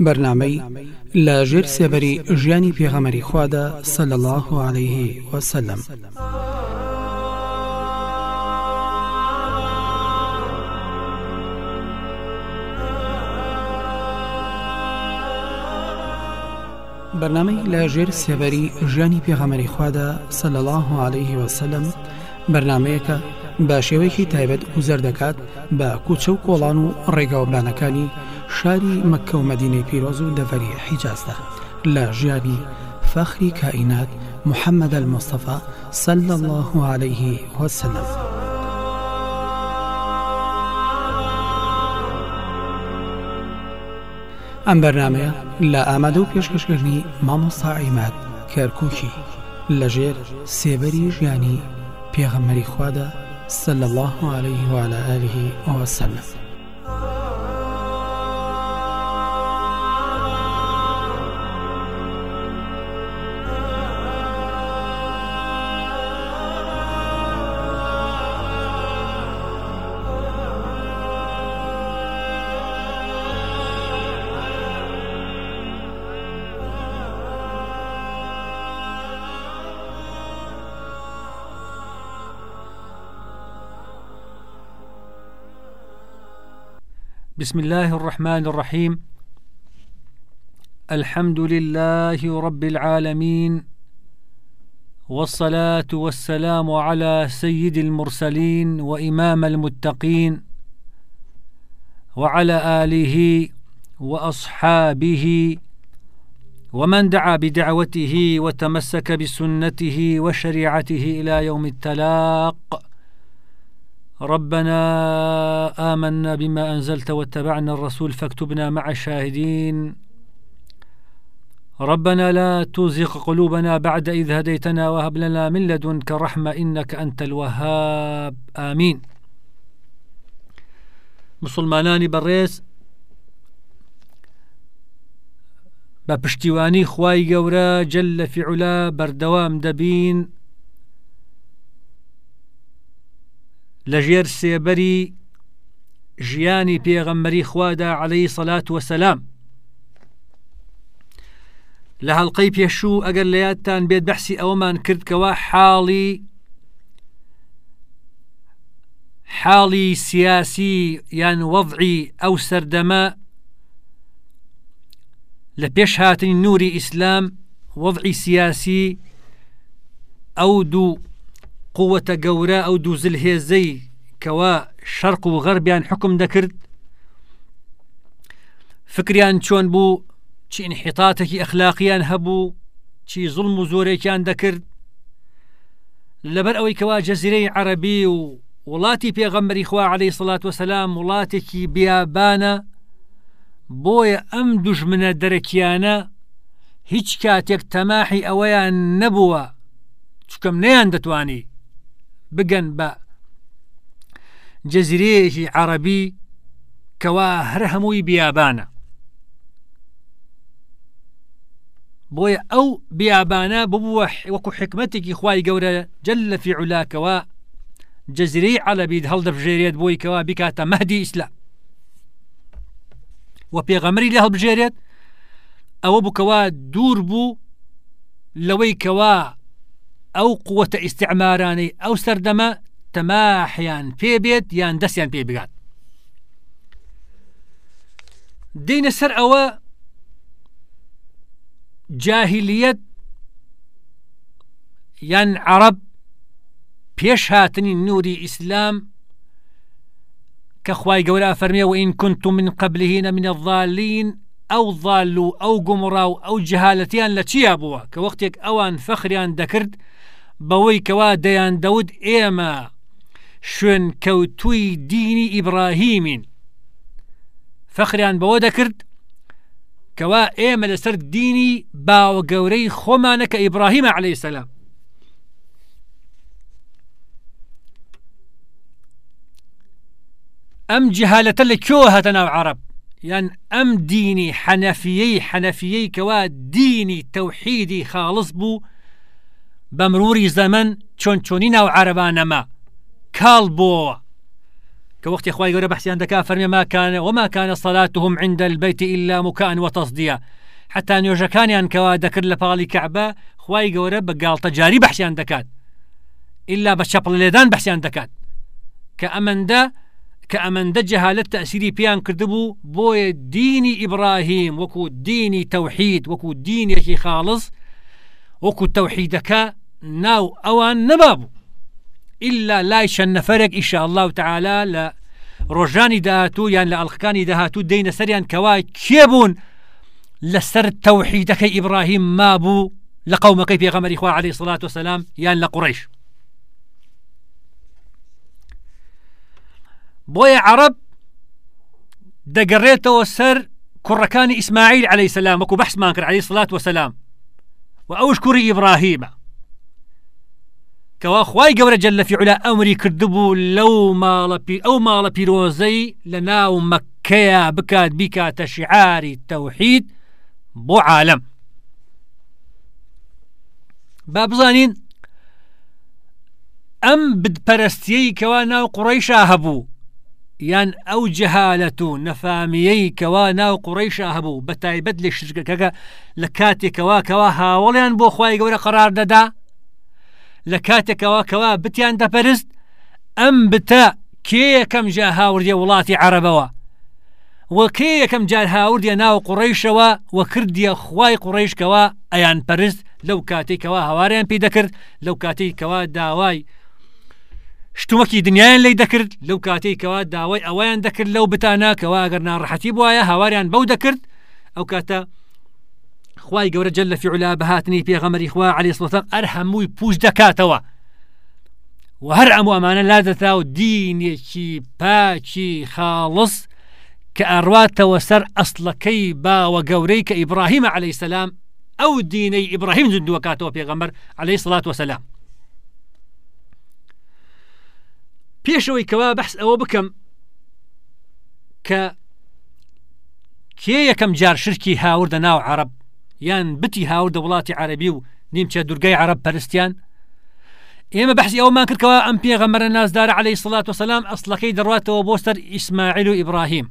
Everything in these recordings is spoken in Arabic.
بەرنمەی لە ژێر سێبەری ژیانی پێغەمەری خوادا سەل الله عليه وسلم. بەرنمەی لە ژێر سێبەری ژیانی پێغەمەری خوادا سەل الله عليه وسلم بەرنمەیەکە بە شێوەیەکی تایبەت وزەر دەکات بە کوچە و کۆڵان و ڕێگاوبلانەکانی شاری مەکە و مدینەی پیرۆز و دەڤەری حیجازدا لە ژیانی فەخری کائینات محەممەد المستەفا سل الله عليه وسلم. ئەم بەرنمەیە لە ئامادە و پێشکەشکردنی مامۆستا عیمات کەرکووکی لەژێر سێبەری ژیانی پێغەمەری خوادا سل الله عليه وعلى آله وسلم. بسم الله الرحمن الرحيم. الحمد لله رب العالمين والصلاة والسلام على سيد المرسلين وإمام المتقين وعلى آله وأصحابه ومن دعا بدعوته وتمسك بسنته وشريعته إلى يوم التلاق. ربنا آمنا بما أنزلت واتبعنا الرسول فاكتبنا مع الشاهدين. ربنا لا تزغ قلوبنا بعد إذ هديتنا وهب لنا من لدنك رحمة إنك أنت الوهاب. آمين. مسلمانانی بەڕێز بە خوای گەورە جل لە فیعلا بەردەوام دەبین. ژێر سێبەری ژیانی پێغەممەری خوادا عليهەی سەلات وسلام لە هەڵلقەی پێشوو ئەگەر لە یادتان بێت بەحسی ئەوەمان کردکەوە حاڵی حاڵی سیاسی یان وەضعی ئەو سەردەمە لە پێش هاتنی نوری ئیسلام وەضعی سیاسی ئەو دوو قووەتە گەورە ئەو دوو زلهێزەی کەوا شەرق و غەربیان حکم دەکرد فکریان چۆن بوو چی انحیتاتێکی ئەخلاقیان هەبوو چی زڵم و زۆرێکیان دەکرد لەبەر ئەوەی کەوا جەزیرەی عەربی و وڵاتی پێغەمبەری خوا عليه سڵات وسلام وڵاتێکی بیابانە بۆیە ئەم دوژمنە دەرەکیانە هیچ کاتێک تەماحی ئەوەیان نەبووە چکەم نەیان دەتوانی بگەن بە جەزیرەیەکی عربی کەوا هەر هەمووی بیابانە. بۆیە ئەو بیابانە ببووە وەکو حکمتێکی خی گەورە جل لە فیعولاکەوە جەزیرەی عەلبیت هەڵدەبژێرێت بۆی کەوا بکاتە مەدی ئیسلام. و پێغەمەری لە هەڵبژێرێت ئەوە بووکەوە دوور بوو لەوەی کەوا ئەو قوتە ئیسعمارانەی ئەو سەردەمە تەماحیان پێبێت یان دەستیان پێ بگات دینە سەر ئەوە جاهلیت یان عرب پێش هاتنی نوری ئیسلام کە خوای گەورە فەرمیە و ئین كنت من قبلهینە منە الظالین ئەو ظال و ئەو گومڕا و ئەو جهالەتیان لە چیا بەوەی کەوا دەیان دەود ئێمە شوێن کەوتوی دینی ئیبراهیمین. فەخریان بەوە دەکرد کەوا ئێمە لەسەر دینی باوە گەورەی خۆمانە کە عليه سەسلام ئەم جهالەتە لە کۆ هەتە ناو عرب؟ یان ئەم دینی حەنەفیەی حەنەفیەی کەوا دینی تەوحیدی خاڵص بوو بە مروری زەمن چۆن چۆنی ناو عربانەمە کاڵ إخوائي يقول بحثي عندك فرمي ما كان وما كان صلاتهم عند البيت إلا وتصديا حتى نوێژەکانیان کەوا دەکرد لە پاڵی کەعبە خی گەورە بە گاڵتەجاری بەحسیان دەکات. إلا بە چەپڵ لێدان بەحسیان دەکات. کە ئەمەندە کە ئەمەندە جەهالت تەسیری پیان کردبوو بۆیە دینی ئیبراهیم وەکو دینی تەوحید وەکو دینێکی خاڵز ناو ئەوان نەبابوو إلا لای چەند نەفرێک ئیشاء الله تعالا لە ڕۆژانی داهاتوو یان لە ئەڵلقەکانی داهاتوو دەینە سەریان کەوا کێبوون لەسەر تەوحیدەکەی ئیبراهیم مابوو لە قومەکەی پێغەمەری خوا عليه وسلام یان لە قڕیش بۆیە عرب دەگەڕێتەوە سەر کوڕەکانی ئیسماعیل عليه سلام وەکو بەحسمان کرد عليه سڵات وسلام و ئیبراهیمە کەوا خی گەورە جل لە فیعلا ئەمری کردبوو لەو ماڵە ئەو ماڵە پیرۆزەی لە ناو مەکەیە بکات بیکاتە شعاری تەوحید بۆ عالم. با بزانین ئەم بدپەرستیەی کەوا ناو قڕیشا هەبوو یان ئەو جەهالەت و نەفامیەی کەوا ناو قڕیشا هەبوو بە تایبەت لە شرکەکە لە کاتێکەوە کەوا هاوڵیان بۆ خی گەورە قرار دەدا؟ لە کاتێکەوە کەوا بتیان دەپەرست ئەم بتە کێ یەکەم جا هاوردە وڵاتی عربەوە وەکێ یەکەم جار هاوردە ناو قڕیشەوە وە کردیە خی قڕیشکەوە ئەیان پەرست لەو کاتێکەوە هەواریان پێی دەکرد لەو کاتێکەوە داوای شتومەکی دنیایان لی دەکرد لەو کاتێکەوە داوای ئەویان دەکرد لەو بتانە کەوا ئەگەر ناڕەحەتی بواە هاواریان بەو دەکرد ئەو کاتە خی گەورە جل لە فیعلا بەهاتنی پێغەمەری خوا علی سڵتە ئەر هەمووی پوش دەکاتەوە. و هەر ئەموو ئەمانە لا دەتا و دینێکی پاچی خاڵس کە ئەڕاتەوە سەر ئەسڵەکەی باوە گەورەی کە ئیبراهیم عليه سلام ئەو دینەی ئیبراهیم زندووەکاتەوە پێغەمبەر عليه سڵات وسلام. پێشەوەی کەوا بەحس ئەوە بکەم کە کێ یەکەم جار شرکی هاوردە ناو عرب؟ یان بتی هاوردە وڵاتی عربی و نیمچە دورگای عرب پەرستیان ئێمە بەحسی ئەومان کردکەوە ئەم پێغەمەرە نازدار عليه سڵات وسلام ئەسلەکەی دەڕاتەوە بۆ سەر ئیسماعیل و ئیبراهیم.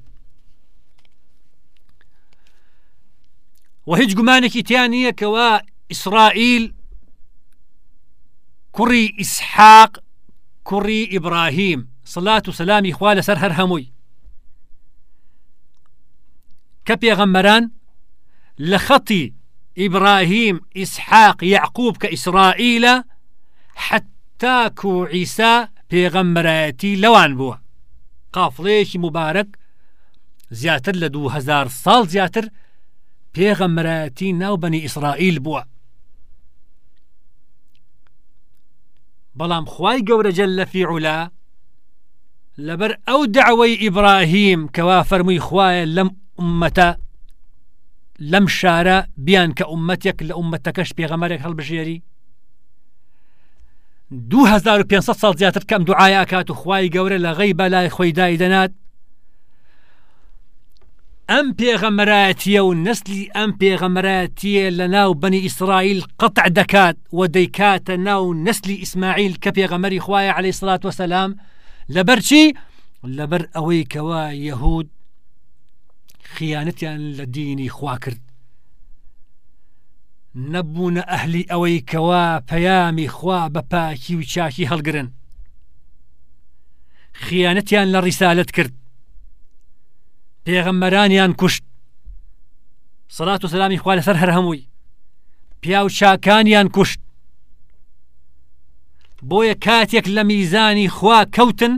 و هیچ گومانێکی تیان نییە کەوا ئیسرائیل کوڕی ئیسحاق کوڕی ئیبراهیم. سڵات و سەلامی خوا لەسەر هەر هەمووی. کە پێغەممەران لە خەتی ئیبراهیم ئیسحاق یعقوب کە ئیسرائیلە حتاک و عیسا پێغەممەرایەتی لەوان بووە قافڵەیەکی مبارەك زیاتر لە 2000 ساڵ زیاتر پێغەممەرایەتی ناو بەنی ئیسرائیل بووە بەڵام خی گەورەجل لە فیعولا لەبەر ئەو دعوەی ئیبراهیم کەوا فەرمووی خوایە لەم ئومەتە لەم شارە بیان کە عومەتێک لە عومەتەکەش پێغەمەرێک هەڵبژێری 2500 سال زیاتر کەم دوعاە کات و خی گەورە لە غەی بەلای خۆی دای دەنات ئەم پێغەمەرایەتیە و نسلی ئەم پێغەمەرایەتیە لە ناو ئیسرائیل قطع دەکات و دەیکاتە ناو نسلی ئیسماعیل کە پێغەمەری خوایە عليه سلات وسلام لەبەرچی لەبەر ئەوەی کەوا یەهود خیانەتیان لە دینی خوا کرد. نەبوونە ئەهلی ئەوەی کەوا پەیامی خوا بە پاکی و چاکی هەڵگرن. خیانەتیان لە ڕیسالت کرد. پێغەممەرانیان کوشت. سەڵات و سەلامی خوا لەسەر هەر هەمووی پیا و چاکانیان کوشت. بۆیە کاتێک لە میزانی خوا کەوتن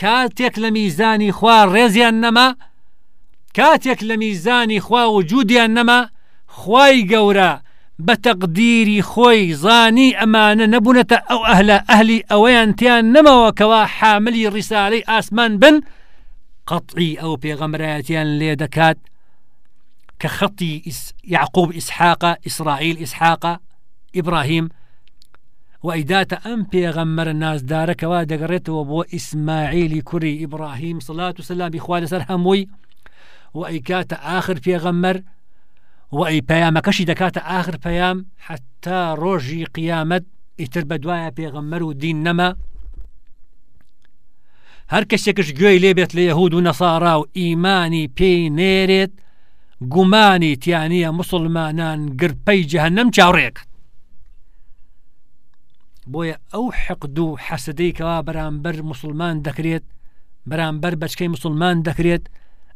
کاتێک لە میزانی خوا ڕێزیان نەما کاتێک لە میزانی خوا و جوودیان نەما خی گەورە بە تەقدیری خۆی زانی ئەمانە نەبوونەتە ئەو ئەهلە ئەهلی ئەوەیان تیان نەمەوەکەوە حاملی ڕیساالەی ئاسمان بن قەتعی ئەو پێغەمرایەتیان لێ دەکات کە خەتی یعقوب ئیسحاقە ئیسرائیل ئیسحاقە ئیبراهیم و ئەیداتە ئەم پێغەممەرە نازدارەکەوا دەگەڕێتەوە بۆ ئیسماعیلی کوری ئیبراهیم سڵات و سلامی خوا لەسەر هەمووی و ئەیکاتە آخر پێغەممەر و ئەی پەیامەکەشی دەکاتە آخر پەیام حتا ڕۆژی قیامەت ئیتر بە دوایە پێغەممەر و دین نەما هەر کەسێکش گوێی لێبێت لە یەهود و نەسارا و ئیمانی پێی نێرێت گومانی تیانە مسلمانان گرپەی جەهنم چاوڕێکت بۆیە ئەو حەقد مسلمان دەکرێت بەرامبەر بەچکەی مسلمان دەکرێت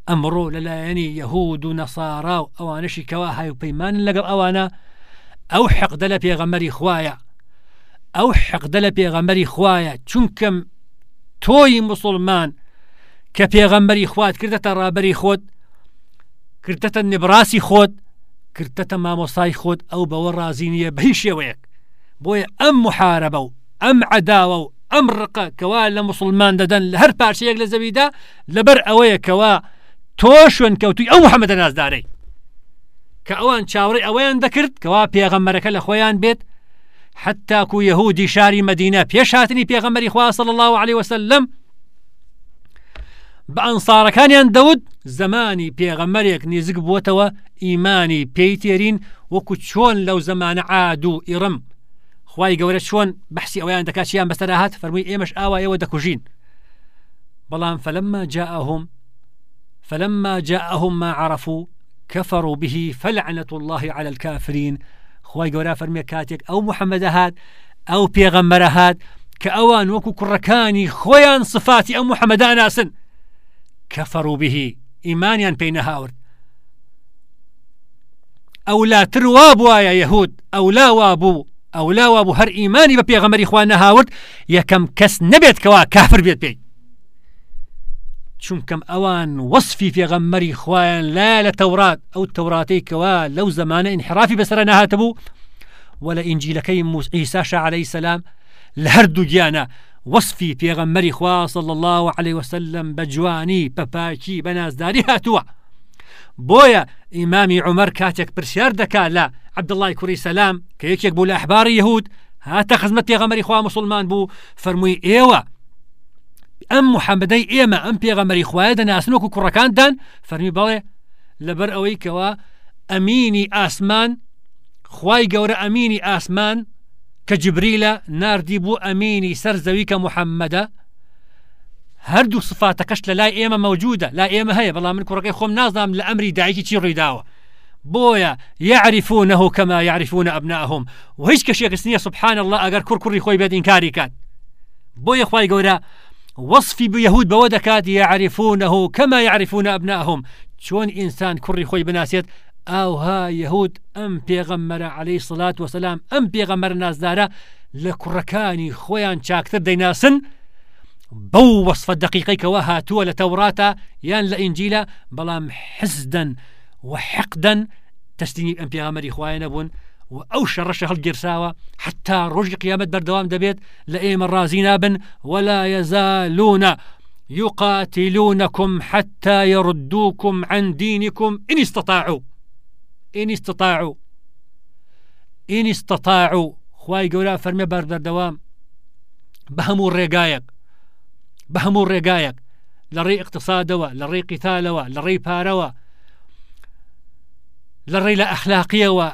ئەمڕۆ لەلایەنی یەهود و نەسارا و ئەوانشی کەوا های و پەیمان لەگەڵ ئەوانە ئەو حەقدە لە پێغەمەری خویە ئەو حەقدە لە پێغەمەری خویە چونکەم تۆی مسلمان. کە پێغەمبەری خوات کردەتە ڕابەری خۆت کردەتە نبراسی خۆت کردەتە مامۆسای خۆت ئەو بەوە ڕازینیە بەهی شێوەیەک بۆیە ئەم محارەبە و ئەم عداوە و ئەم ڕقە کەوا لە مسلمان دەدەن لە هەر پارچەیەک لە زەویدا لەبەر ئەوەیە تۆ شوێن کەوتوی ئەو محەممەدە نازدارەی. کە ئەوان چاوەڕی ئەوەیان دەکرد کەوا پێغەمەرەکە لە خۆیان بێت حتاکو یهودی شاری مدینە پێش هاتنی پێغەمەری خواصل الله عليه وسلم بە ئەنسارەکانیان دەوت زمانی پێغەمەرێک نزیک بووتەوە ئیمانی پێی تێرین وەکو چۆن لەو زمانە عاد و ئیڕم. خی گەورە چۆن بەحسی ئەویان دەکاتیان بەسەر هاات فەرمووی ئێمەش ئاوا جاءهم فلما جاءهم ما عرفوا كفروا به فلعنة الله على الكافرين. خی گەورە فەرمیە کاتێک ئەو محەممەدە هاات ئەو پێغەممەرە هاات کە ئەوان وەکو کوڕەکانی خۆیان سفاتی ئەو محەممەدا کەفەڕ بهی ئیمانیان پێی نەهاورد. ئەو لا تروا بواە یەهود؟ ئەو لا وا بوو ئەو لاوا بوو هەر ئیمانی بە پێغەمەری خوان نەهاورد یەکەم کەس نەبێتکەوە کافر بێت پێی. چونکەم ئەوان وەصفی پێغەممەری خوایان لا لە تەورات ئەو تەوراتەی کەوا لەو زمانە انحرافی بەسرە نهاتە بوو ولا ئینجیلەکەی ئیساشە عليه سلام لە هەردوو گیانە وەصفی پێغەممەری خوا صلى الله عليه وسلم بە جوانی پەپاکی بە نازداری هاتووە بۆیە ئیمامی عمەر کاتێک پرسیار دەکا لە عبدڵای کوڕی سەسلام کە یەکێک بوو لە ئەحباری یهود هاتە خزمەت پێغەمەری خوا مسلمان بوو فەرمووی ئێوە ئەم محەممەدەی ئێمە ئەم پێغەمەری خوایە دەناسنۆک و کوڕەکاندان فەرمی بەڵێ لەبەر ئەوەی کەەوە ئەمینی ئاسمان خی گەورە ئەمینی ئاسمان کە جبریلە نردی بوو ئەمینی سەر زەوی کە محەممەدە هەردوو سفاتەکەش لە لای ئێمە مەوجودە لا ئێمە هەیە بەڵام من کوڕەکەی خۆم نازام لە ئەمری دایکی چی ڕوویداوە بۆیە یعرفونه كما يعرفون أبناءهم. وهیچ کەشێکس نییە سبحان الله ئەگەر کوڕکوڕی خۆی بێت ئینکاری کات بۆیە خی گەورە وصفی بيهود بەوە دەکات يعرفونه كما يعرفون أبناءهم چۆن ئینسان کوڕی خۆی بناسێت ئاوها یهود ئەم پێغەممەرە عليهەی سڵات وسلام ئەم پێغەمەر نازدارە لە کوڕەکانی خۆیان چاکتر دەیناسن بەو وەصفە دقیقیکەوە هاتووە لە تەوراتە یان لە ئینجیلە بەڵام حزدن وحقدن تەستینی ئەم پێغەمەری نەبوون و ئەو شەڕەشە هەڵگیرساوە حتا ڕۆژی قیامەت بەردەوام دەبێت لە ئێمە نابن ولا يزالون يقاتلونكم حتى يردوكم عن دينكم. إن استطاعوا إن استطاعوا إن استطاعوا. خواي قولا فرمي بردر دوام بهمو الرقايق بهمو الرقايق. لري اقتصادوا لري قتالوا لري باروا لە ڕێی لە ئەخلاقیەوە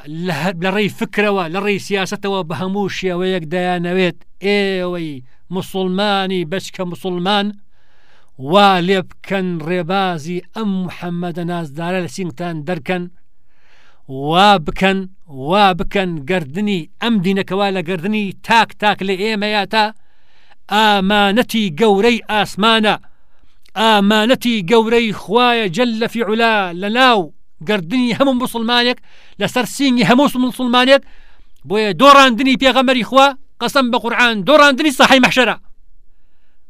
لە ڕێی فکرەوە لە ڕێی سیاستەوە بە هەموو شێوەیەک دەیانەوێت ئێوەی مسلمانی بچکە مسلمان وا لێ بکەن ڕێبازی ئەم محەممەدە نازدارە لە سینگتان دەرکەن وا بکەن وا بکەن گردردنی ئەم دینەکەوا لە گردردنی تاک تاک لە ئێمەیە تا ئامانەتی گەورەی ئاسمانە ئامانەتی گەورەی جل لە فیعلا لە ناو گردردنی هەموو مسلمانێک لەسەر سینگی هەموو مسلمانێک بۆیە دۆڕاندنی پێغەمەری خوا قەسم بە قورآان دۆڕاندنی سەحی مەحشرە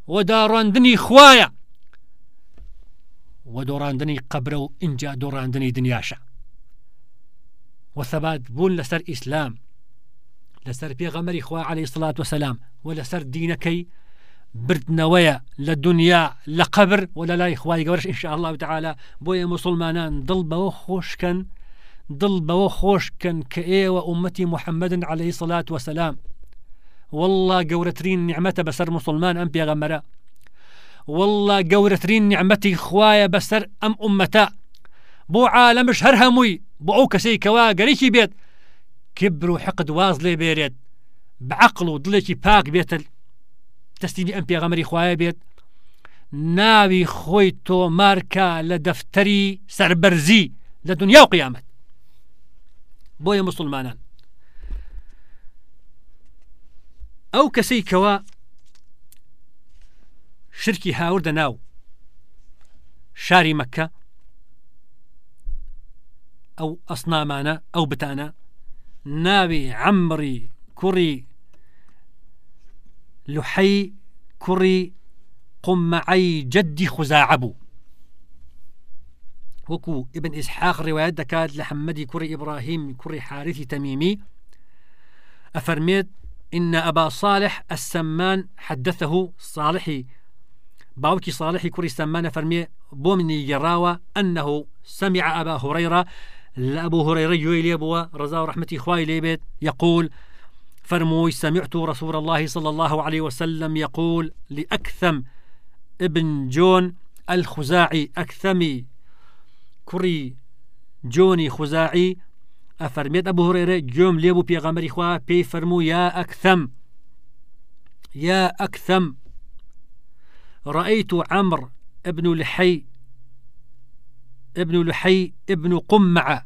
و داڕاندنی خویە و دۆڕاندنی قبرە و اینجا دۆڕاندنی دنیاشە. وثبات بوون لەسەر ئیسلام لەسەر پێغەمەری خوا عليه سڵات وسلام و لەسەر دینەکەی بردنەوەیە لە دنیا لە قبر و لە لای خخوای گەورش ئینشاء الله تعالا بۆیە مسلمانان دڵ بەوە خۆشکەن دڵ بەوە کە ئێوە ئومەتی محەممەدن عليه سڵات وسلام والله گەورەترین نیعممەتە بەسەر مسلمان ئەم پێغەمەرە والله گەورەترین نیعممەتی خوایە بەسەر ئەم ئومەتە بۆ عالەمش هەر هەمووی بۆ ئەو کەسەی کەوا گەرێکی بێت کبر و حقت واز لێ بێرێت تەستیبی ئەم پێغەمەری خوایە بێت. ناوی خۆی تۆمارکە لە دەفتەری سربەرزی لە دنیا و قیامەت. بۆیە مسلمانان. ئەو کەسەی کەوە شرکی هاوردە ناو. شاری مەکە. ئەو ئەسنامانە ئەو بتانە. ناوی عمری کوڕی لحەی کوڕی قمعي جدي خزاعبو. وكو ابن إسحاق روايات دكات لحمدي كري إبراهيم كري حارثي تميمي. أفرميت إن أبا صالح السمان حدثه صالحي. باوكي صالحي كري سمان فرمي بومني جراوة أنه سمع أبا هريرة. لأبو هريرة يويلي أبوه رضا ورحمتي إخوائي ليبت يقول فرموي سمعت رسول الله صلى الله عليه وسلم يقول لأكثم ابن جون الخزاعي أكثمي كري جوني خزاعي أفرميت أبو هريرة جوم ليبو بيغمري خوا بي فرمو يا أكثم يا أكثم. رأيت عمر ابن لحي ابن لحي ابن قمع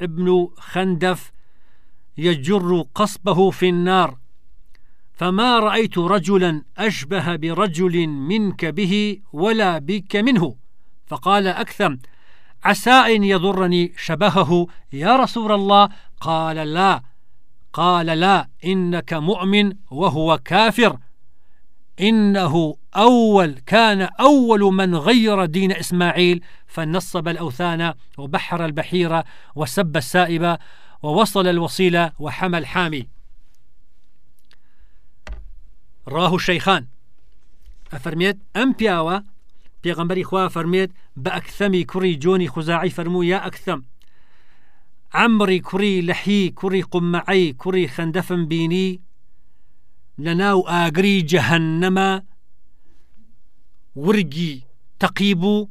ابن خندف يجر قصبه في النار. فما رأيت رجلا أشبه برجل منك به ولا بك منه. فقال أكثم عسى أن يضرني شبهه. يا رسول الله قال لا. قال لا إنك مؤمن وهو كافر. إنه أول كان أول من غير دين إسماعيل. فنصب الأوثان وبحر البحيرة وسب السائب ووصل الوصيلة وحمى الحامي. ڕاه و شەیخان ئەفەرمێت ئەم پیاوە پێغمبەری خوا فەرمێت بە ئەکثەمی کوڕی جۆنی خوزاعی فەرموو یا ئەکثەم عمری کوڕی لەحی کوڕی قمەعی کوڕی خەندەفم بینی لە ناو ئاگری جەهەنەمە ورگی تەقیب و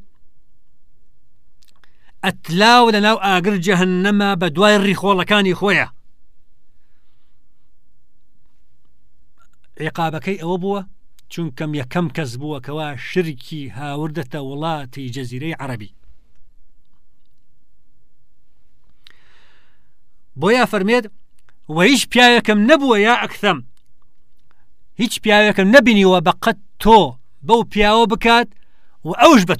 ئەتلاو لە ناو ئاگر جەهنەمە بە دوای ڕیخۆڵەکانی خۆیە عقابەکەی ئەوە بووە چونکەم یەکەم کەس بووە کەوا شرکی هاوردەتە وڵاتی جەزیرەی عربی بۆیە فەرمێت و هیچ پیاوەکەم نەبووە یا ئەکثەم هیچ پیاوەکەم نبینیوە بەقەت تۆ بەو پیاوە بکات و بە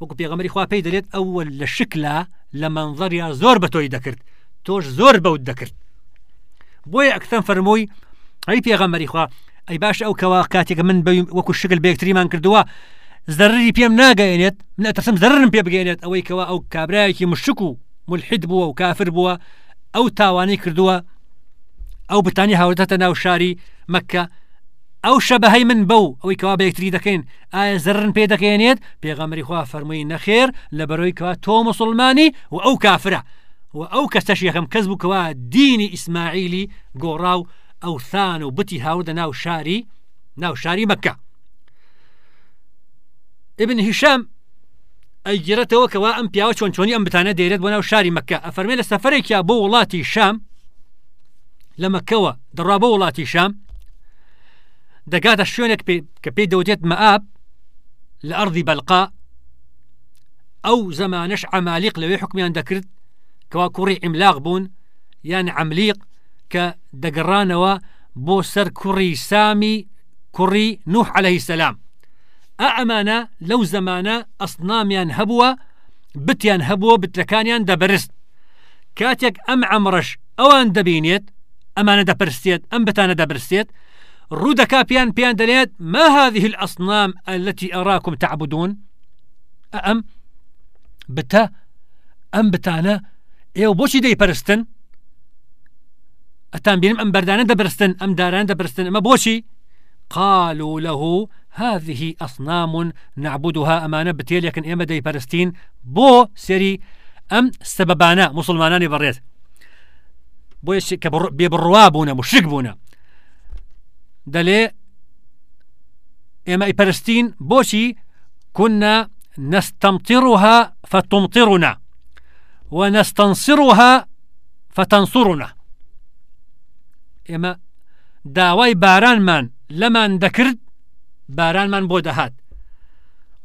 وەکو پێغەمەری خوا پێی دەرێت ئەوە لە شکلا لە منظەریا زۆر بە تۆی دەکرد. تۆش زۆر بەوت دەکرد. بۆیە ئەکتەم فەرمۆی ئەی پێغەمەری خوا ئەی باش کەوا کاتێکە من بە وەکو شکل بێکتریمان کردووە زەرری پێم ناگەێنێت من ئەتەسم زەرم پێ بگەێنێت ئەوەی کەوا ئەو کابراایەکی مشک و ملحید بووە و کافر بووە ئەو تاوانی کردووە ئەو بتانی هاوردەتە ناو شاری مەکە ئەو شەبەهەی من بەو ئەوەی کەوا بەیەکتری دەکەین ئایا زەرن پێ دەکەێنێت پێغەمەری خوا فەرمووی نەخێر لە بەرەوەی کەوا تۆ مسلمانی و ئەو کافرە و ئەو کەسەش یەکەم کەس بوو کەوا دینی ئیسماعیلی گۆڕا و ئەوثان و بتی هاوردە ناو شاری ناو شاری مەکە ابن هیشام ئەیگرێتەوە کەوا ئەم پیاوە چۆن چۆنی ئەم بتانە دەیرێت بۆ ناو شاری مەکە ئەفەرمێ لە سەفرێکیا بۆ وڵاتی شام مەکەوە دەڕا بۆ وڵاتی شام دەگاتە شوێنێک کە پێی دەوتێت مەئاب لە ئەرضی بەلقا ئەو زمانش عمالیق لەوێ حکمیان دەکرد کەوا کوڕی ئیملاق بوون یان عملیق کە دەگەڕانەوە بۆ سەر کوڕی سامی نوح عليه سلام ئا ئەمانە لەو زمانە ئەسنامیان هەبووە بتیان هەبووە بتەکانیان دەبرست کاتێک ئەم ئەمڕش ئەوان دەبینێت ئەمانە دەپرسێت ئەم بتانە دەبرسێت ڕوودەکا پیان پیان دەلێت ما هذه الأصنام التي أراكم تعبدون؟ ئەم بتە ئەم بتانە ئێوە بۆچی دەیپەرستن ئەتان بینم ئەم بەردانە دەبرستن ئەم داران دەبرستن ئەمە بۆچی قالوا له هذه أصنام نعبدها أمانة بتيل لكن إما دي برستين. بو سري أم سببانا مسلمانان بريت. بو بيبروابونا مشرك بونا. دلي إما إبرستين بوشي كنا نستمطرها فتمطرنا ونستنصرها فتنصرنا. ئێمە داوای بارانمان لەمان دەکرد بارانمان بۆ دەهات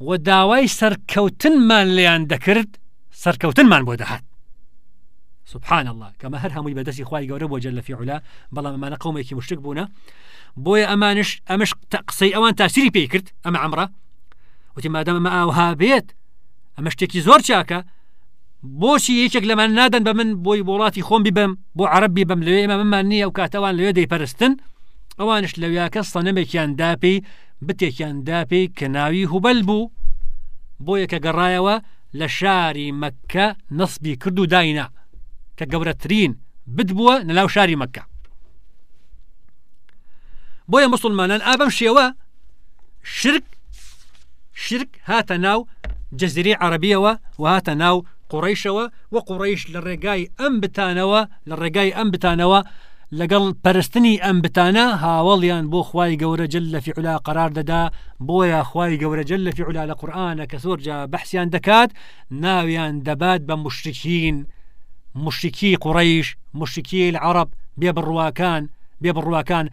و داوای سەرکەوتنمان لیان دەکرد سەرکەوتنمان بۆ دەهات سبحان الله کەمە هەر هەمووی بەدەستی خی گەورە بۆ جل لە فیعلا بەڵام ئەمانە قومێکی بوونە بۆیە ئەمانش ئەمەش قسەی ئەوان تاسیری پێی کرد ئەمە ئەمڕە وتی مادەم ئەمە ئاوها بێت ئەمە شتێکی زۆر چاکە. بۆچی یەکێک لەمان نادەن بە من بۆی وڵاتی خۆم بیبم بۆ عربی بم لەوێ ئمە ممان نییە و کاتەوان لەوێ دەیپەرستن ئەوانش لەویاکە سەنەمێکیان داپی بتێکیان داپی کە ناوی هوبەل بوو. بۆ یەکە گەڕایەوە لە شاری مەکە نسبی کرد و داینا کە گەورەترین بدبووە نەلاو شاری مەکە بۆیە مسلمانان ئابم شێوە شرک شرک هاتە ناو جەزیری عربیەوە و هاتە ناو قڕیشەوە و قڕیش لە ڕێگای ئەم بتانەوە لە ڕێگای ئەم بتانەوە لەگەڵ پەرستنی ئەم بتانە هاوڵیان بۆ خی جل لە فیعلا قرار دەدا بۆیە خی گەورە جل لە فیعلا لە قورآانە کە زۆرجا بەحسیان دەکات ناویان مشتکین مشتکی قڕیش مشتکی العرب بێ بڕواکان. بێ بڕواکان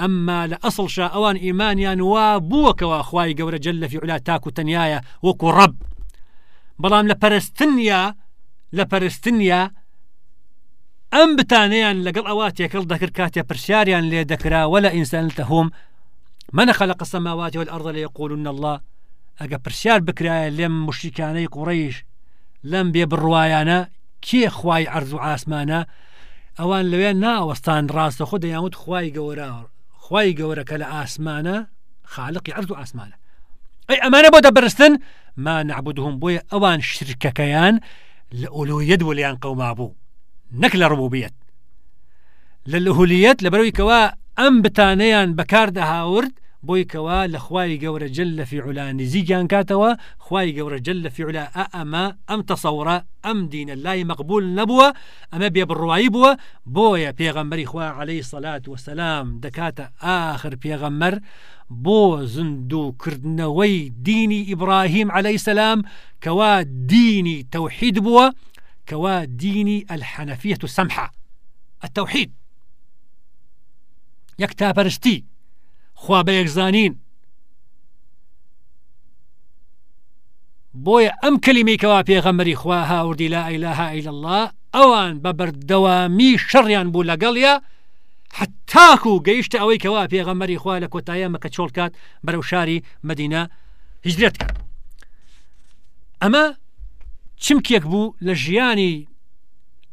ئەمما لە ئەسڵشا ئەوان ئیمانیان وا بووەکەوە خی گەورە تەنایە وەکو ڕب بەڵام لە پەرستنیا لە پەرستنیا ئەم بتانیان لەگەڵ ئەوە تێکەڵ دەکرد کاتێ پرسیاریان لێ دەکرا ولا ئینسان تەهۆم منە خەلق السماوات والأرض ليقولون الله؟ ئەگە پرسیار بکرایە لێم مشتیکانەی قوڕیش لەم بێ بڕواایانە کێ خوای ئەرز و ئەوان لەوێ ناوەستان ڕاستە خۆ دەیانوت خوای گەورە خی گەورەکە لە ئاسمانە خاڵقی ئەرز و ئاسمانە. ئەی ئەمانە بۆ دەبرستن ما نعبدهم بۆیە ئەوان شرکەکەیان لە ئۆلویت بۆ لیان قەوما بوو. نەک لە ڕبوبیت. لە لەهولیت لە بەرەوەی کەوا ئەم بتانەیان بۆی کەوا لە خوای گەورە جل لە فیعلا نزیگیان کاتەوە خوای گەورە جل لە فیعلا ئەمە ئەم تەسەورە ئەم دینە لای مەقبول نەبووە ئەمە بێ بڕوایی بووە بۆیە پێغەمبەری خوا عليهەی سەلات وسلام دەکاتە آخر پێغەممەر بۆ زندووکردنەوەی دینی ئیبراهیم عليهەی سەسلام کەوا دینی تەوحید بووە کەوا دینی ئەلحەنەفیەت و سەمحە التەوحید یەک تاپەرستی خوا بە یەکزانین بۆیە ئەم کلیمێکەوە پێغەمەری خوا هاوردی لا ئەیلاها ئەیل الله ئەوان بە بەردەوامی شەڕیان بوو لەگەڵە حتاکو گەیشتە ئەوەی کەوا پێغەمەری خوا لە کۆتایە مەکە چۆڵکات بەرەو شاری مدینە هیجرێت کات ئەمە چمکێک بوو لە ژیانی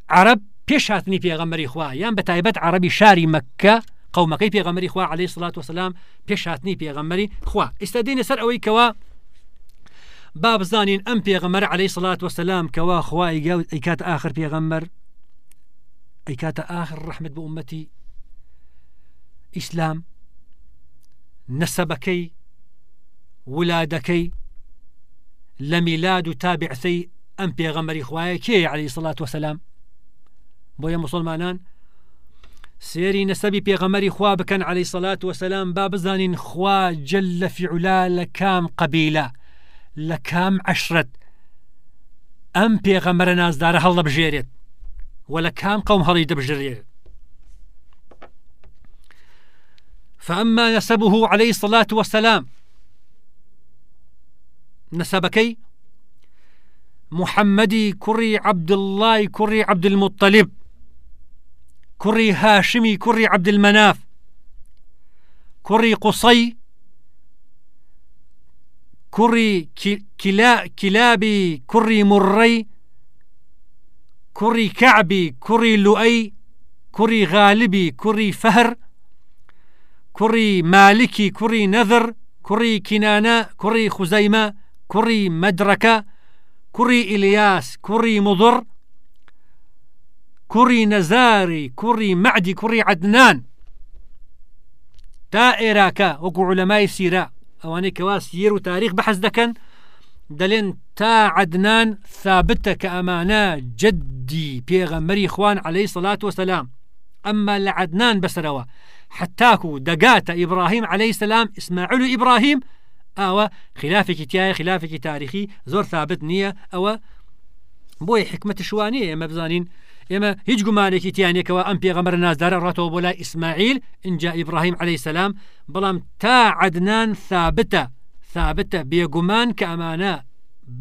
عرب پێش هاتنی پێغەمەری خوا یان بە تایبەت عربی شاری مەکە قومەکەی پێغەمەری خوا عليه سلات وسلام پێش هاتنی پێغەمەری خوا. ئێستا دێنە سەر ئەوەی کەوا با بزانین ئەم پێغەمەر عليه سلات وسلام کەوا خوای گەوت ئەیکات آخر پێغەمبەر ئەیکاتە آخر ڕحمت بە عومەتی ئیسلام نەسەبەکەی ولادەکەی لە میلاد و تابعثەی ئەم پێغەمەری خوایە کێ عليه سلات وسلام بۆیە مسلمانان سێری نەسەبی پێغەمەری خوا بکەن علی سەلات وسلام با بزانین خوا جل لە فیعلا لە کام قبیلە لە کام عشرت ئەم پێغەمەرە نازدارە هەڵە بژێرێت و لە کام فأما نسبه عليه الصلاة والسلام نسبكي محمدي كري عبد الله كري عبد المطلب. كري هاشمي كري عبد المناف كري قصي کوڕی کلا کلابی کوڕی موڕی کوڕی کەعبی کوڕی لوئەی کوڕی غالبی کوڕی فیهر کوڕی مالکی کوڕی نەزر کوڕی کینانە کوڕی خوزەیمە کوڕی مودریکە کوڕی ئیلیاس کوڕی موزەر. کوڕی نیزاری کوڕی مەعەدی کوڕی عەدنان. تا إيراكا وكو علماء سيرا أواني كوا سير وتاريخ بحث دكن. دلين تا عدنان ثابتة كأمانة جدي بيغمري إخوان عليه الصلاة والسلام. أما لعدنان بسروا حتاكو دقات إبراهيم عليه السلام إسماعيل إبراهيم. أو خلافك تياي خلافك تاريخي زور ثابت نية. أو بوي حكمة شوانية مبزانين. ئێمە هیچ گومانێکی تیانێکەوە ئەم پێغەمەر نازدارە ڕاتەوە بۆ لای ئیسماعیل اینجا ئیبراهیم عليه سلام بەڵام تا عدنان ثابتە ثابتە بێگومان کە ئەمانە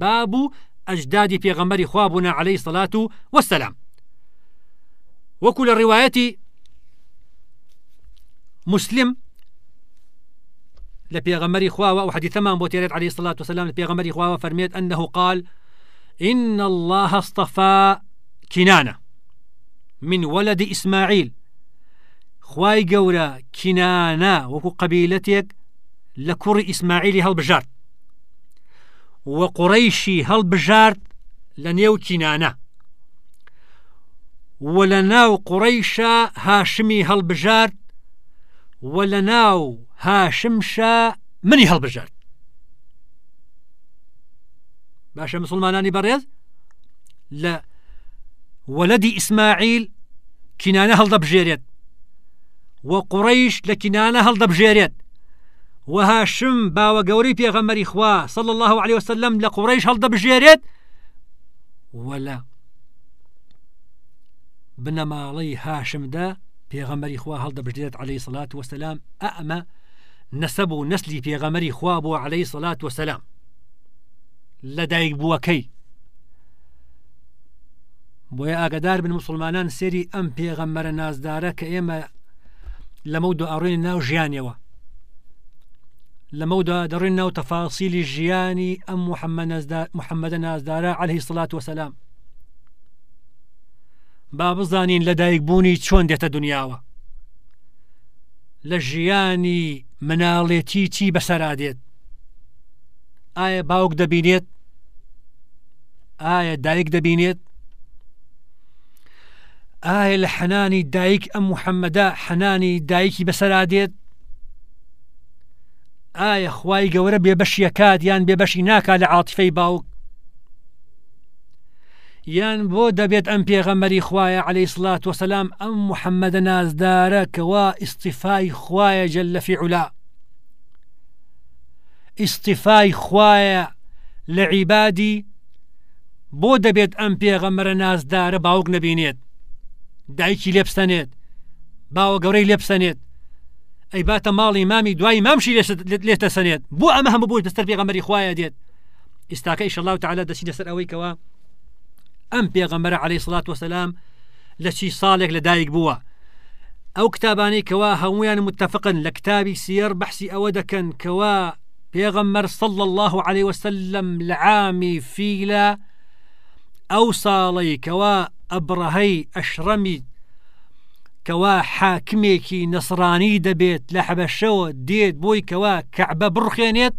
بابوو ئەجدادی پێغەمەری خوابوونا عليه سڵات و وەسەلام وەکو لە ڕواەتی مسلم لە پێغەمەری خواوە و حديثمان بۆ عليه الصلاة والسلام لە پێغەمەری فەرمێت أنه قال إن الله اصطفى كنانة. من ولد إسماعيل. خواي قورا كنانة وكو قبيلتك لكر إسماعيل هالبجارت وقريشي هالبجارت لنيو كنانة ولناو قريشا هاشمي هالبجارت ولناو هاشمشا مني هالبجارت باشا مسلماناني بريز لا. ولدي إسماعيل كنانة هل دبجيريت وقريش لكنانة هل دبجيريت وهاشم باوە گەوری پێغەمەری خوا صلى الله عليه وسلم لە قڕیش هەڵدەبژێرێت ولا بنەماڵی هاشمدا پێغەمەری خوا هەڵدەبژێت عليه سڵات وسلام ئەمە نەسەب و نسلی پێغەمەری خوا بۆ عليه سڵات وسلام لە دایک بووەکەی بۆیە ئاگدار بن مسلمانان سێری ئەم پێغەممەرە نازدارە کە ئێمە لەمە دو ئەڕێن ناو ژیانەوە لەمەدا دەڕێن ناو تەفاسیلی ژیانی ئەم محەممەدە نازدارە عليهەی سڵات وسلام با بزانین لە دایک بوونی چۆن دێتە دنیاوە. لە ژیانی مناڵێتی چی بەسەرادێت ئایا باوک دەبینێت؟ ئایا دایک دەبینێت؟ ئایا لە حەنانی دایک ئەم محەممەدا حەنانی دایکی بەسەرادێت ئایا خی گەورە بێبەشیەکات یان بێبەشی ناکا لە عاتفەی باوک یان بۆ دەبێت ئەم پێغەمەری خویە عليهەی سلات وسلام ئەم محەممەدە نازدارە کەوا ئیسیفای خویە جل لە فیعلا ئیسیفای خویە لە عیبادی بۆ دەبێت ئەم پێغەمەرە نازدارە باوک نەبینێت دایکی لێپستەنێت باوە گەورەی لێپسەنێت ئەی باتە ماڵی مامی دوای مامشی لێتە سنێت بۆ ئەمە هەموو بووی دەستەر پێغەمەری خوایە دێت. ئستاکەی شڵاو تعالا دەچی لەسەر ئەوەی کەەوە ئەم پێغەمەرە عليه سڵات وسلام لە چی ساڵێک لە دایک بووە. ئەو کتابانی کەوا هەمویان متتەفقن لە کتابی سیر بەحسی ئەوە دەکەن کەوا پێغەممەر صل الله عليه وسلم لە عامی فیلە. ئەو ساڵی کەوا ئەبڕەهەی ئەشرەمی کەوا حاکمێکی نسرانی دەبێت لە حەبەشەوە دێت بۆی کەوا کەعبە بڕخێنێت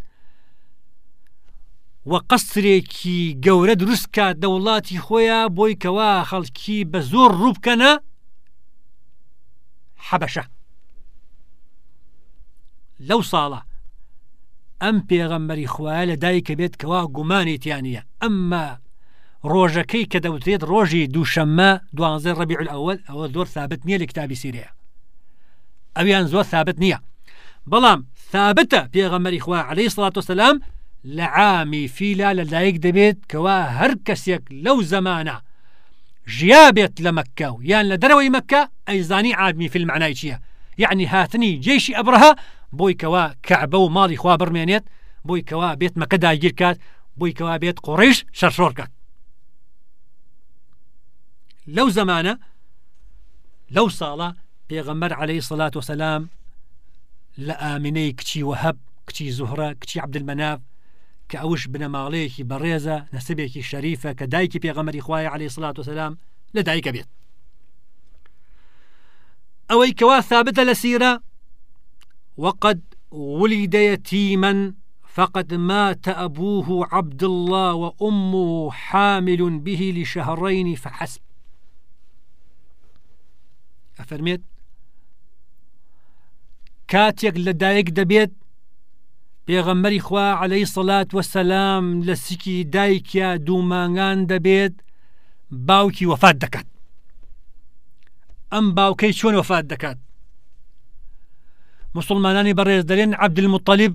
وە قەسرێکی گەورە دروستکە دەوڵاتی خۆیان بۆی کەوا خەڵکی بە زۆر ڕووبکەنە حەبەشە لەو ساڵە ئەم پێغەمبەری خوایە لە دایکە بێت کەوا گومانی تیانە ئەمما ڕۆژەکەی کە دەوترێت ڕۆژی دووشەممە دوانزە ڕبیع ئەوەل ئەوە زۆر ثابت نییە لە کتابی سیرەیە. ئەویان زۆر ثابت نییە. بەڵام ثابتە پێغەمەری خوا عليه سڵات وسلام لە عامی فیلا لە لایەک دەبێت کەوا هەر کەسێک لەو زەمانە ژیا بێت لە مەکە و یان لە دەرەوەی مەکە ئەیزانی عادمی فیلم معنای چییە؟ یعنی هاتنی جێشی ئەبرها بۆی کەوا کەعبە و ماڵی خوا بڕمێنێت بۆی کەوا بێت مەکە داگیر کات بۆی کەوا بێت قڕیش شەرشۆر کات. لەو زمانە لەو ساڵە پێغەمبەر عليه وسلام لە ئامینەی کچی وهب کچی زوهرە کچی عبدمەناف کە ئەوش بنەماڵەیەکی بەڕێزە نەسبێکی شەریفە کە دایکی پێغەمەری خوای عليه لە دایکە بێت ئەوەی کەوا ثابتە لە سیرە وقد ولد يتيما فقد مات أبوه عبد الله وأمه حامل به لشهرين فحسب. ئەفەرمێت کاتێک لە دایک دەبێت پێغەممەری خوا عليهەی سەلات وەسەلام لە سکی دایکیا دوومانگان دەبێت باوکی وفات دەکات. ئەم باوکەی چۆن وفات دەکات؟ مسلمانانی بەڕێز دەرێن عبدمطلیب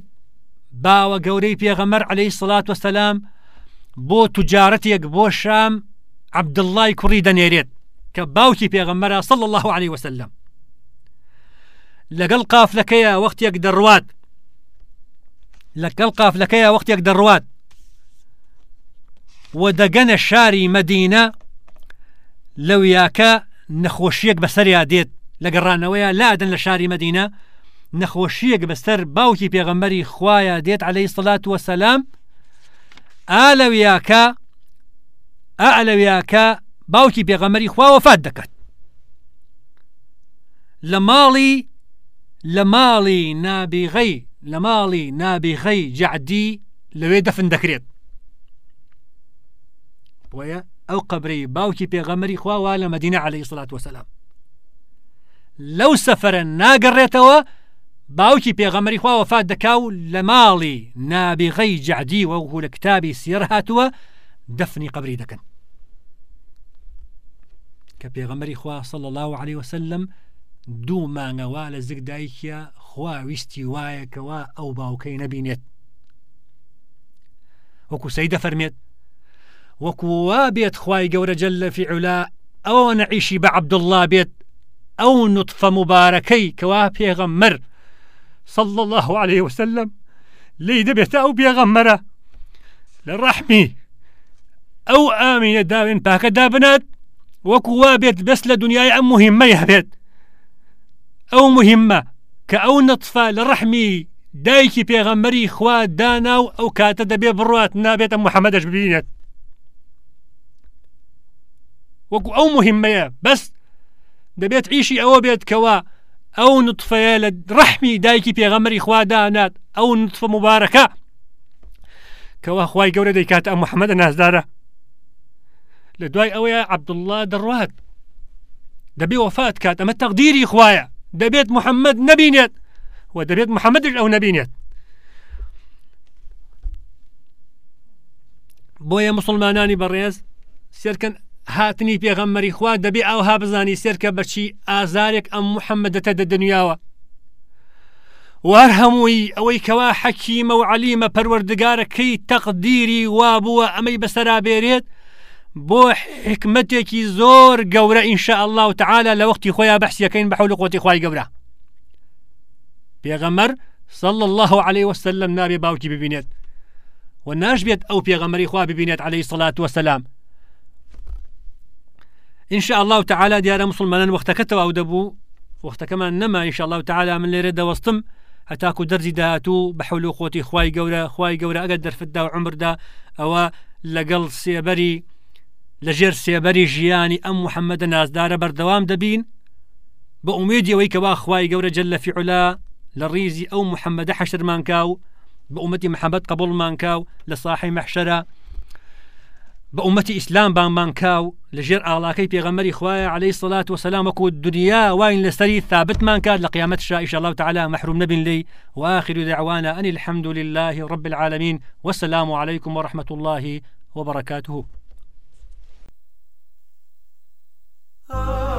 باوە گەورەی پێغەمەر عليهەی سڵات وەسەلام بۆ توجارەتێک بۆ شام عبدڵای کوڕی دەنێرێت. کە باوکی پێغەممەرە صل الله عليه وسلم. لەگەڵ قافلەکەیە وەختێک دەڕوات. لەگەڵ قافلەکەیە وەختێک دەڕوات. و دەگەنە شاری مەدینە لەو یاکە نەخۆشیەک بەسەریا دێت. لە گەڕانەوەیە لادن لە شاری مەدینە نەخۆشیەک بەسەر باوکی پێغەمبەری خوایە دێت عليهەی سڵات وەسەسلام ئالەویاکە ئالەویاکە باوکی پێغەمەری خوا وفات دەکات. لە ماڵی لە ماڵی نابیغەی لە ماڵی نابیغەی جعدی لەوێ دەفن دەکرێت. بۆیە ئەو قبری باوکی پێغەمەری خواوا لە عليه سڵات وسلام لەو سەفرە ناگەڕێتەوە باوکی پێغەمەری خوا وفات دەکا و لە ماڵی نابیغەی جعدی وەکو لە کتابی سیێر هاتووە قبری کە پێغەمەری خوا صل الله عليه وسلم دوو مانگەوا لە زگ دایکە خوا ویستی وایەکەوە ئەو باوکەی نەبینێت. وەکو سەی دەفەرمێت وەکووا بێت خی گەورە جل لە فیعلا ئەوە نەعیشی بە عبدله بێت ئەو نوتفە مبارەکەی کەوا پێغەممەر صل الله عليه وسلم لی دەبێتە ئەو پێغەممەرە. لە ڕەحمی ئەو ئامینە داوێن پاکە دابنات وەکو وا بێت بەس لە دنیای ئەم مهمەی هەبێت ئەو مهمە کە ئەو نەطفە لە ڕەحمی دایکی پێغەممەری خوا دانا و ئەو کاتە دەبێ بڕات نابێتە محەممەدەش ببینێت وەکو ئەو مهمەیە بەس دەبێت ئیشی ئەوە بێت کەوا ئەو نطفەیە لە ڕەحمی دایکی پێغەمەری خوادانات ئەو نطفە مبارەکە کەوا خی گەورە دەیکات ئەم محەممەدە نازدارە لە دوای ئەوەیە عبدله دەڕات دەبێ وفات کات ئەمە تەقدیری خویە دەبێت محەممەد نبینێت و دەبێت محەممەدش ئەو نبینێت بۆیە مسلمانانی بەڕێز سێرکەن هاتنی پێغەممەری خوا دەبێ ئەوها بزانی سێرکە بەچی ئازارێک ئەم محەممەدەتە دە دنیاوە. وار هەمووی ئەوەی کەوا حەکیمە و علیمە پەروەردگارەکەی تەقدیری وا بووە ئەمەی بەسەرا بێرێت بۆ حکمتێکی زۆر گەورە ئینشاء الله و تعاالە لە وەختی خۆیان بەحسیەکەین بە حول قوتی خی گەورە پێغەمەر الله عليه وسلم نابێ باوکی ببینێت و ناشبێت ئەو پێغەمەری خوا ببینێت عليه سڵات وسلام إن شاء الله تعالى ديار مسلمان وەختەکەتەوە ئەو دەبوو نەما إن شاء الله تعالى من لێرە دەوەستم هەتاکو دەرزی داهاتوو بە حول و خۆتی خی گەورە خی گەورە ئەگەر دەرفدا و عمردا ئەوە لەگەڵ سێبەری لەژێر سێبەری ژیانی ئەم محەممەدە نازدارە بەردەوام دەبین بە ئومێدیەوەی کەوا خی گەورە جل لە فیعلا لە ڕیزی ئەو محەممەدە حەشرمانکاو بە ئومەتی محەممەد قبولمانکاو لە ساحی مەحشەرە بە ئومەتی ئیسلام بانمانکاو لەژێر ئاڵاکەی پێغەمەری خوایە عليه سڵات و سەلامەکو دنیا واین لەسەری ثابتمان کات لە قیامەت شائش الله تعالى محروم نبن لي. وآخر دعوانا أن الحمد لله رب العالمين والسلام عليكم ورحمة الله وبركاته. Oh.